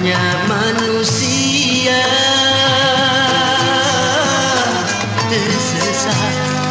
hanya manusia tersesat.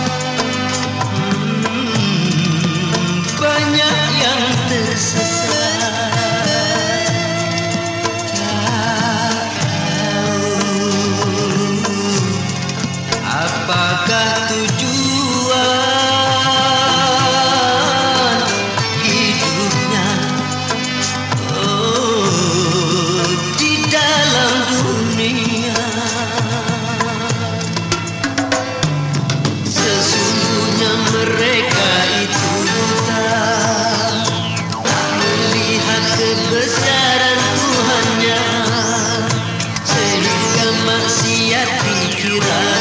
you know.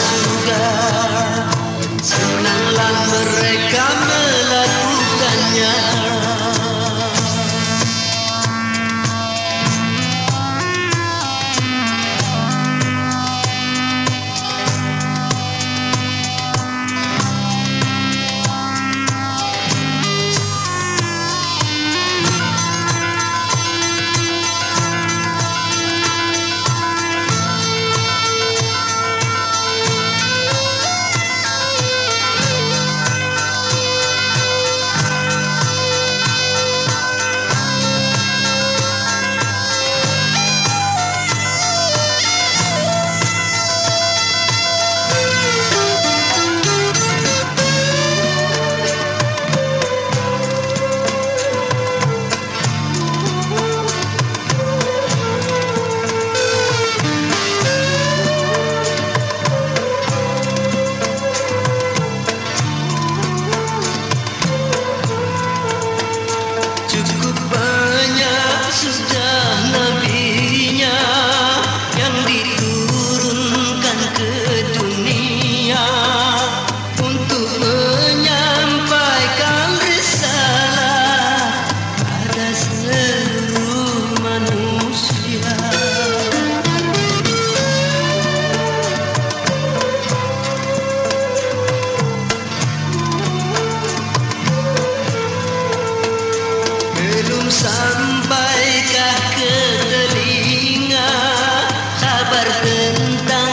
tentang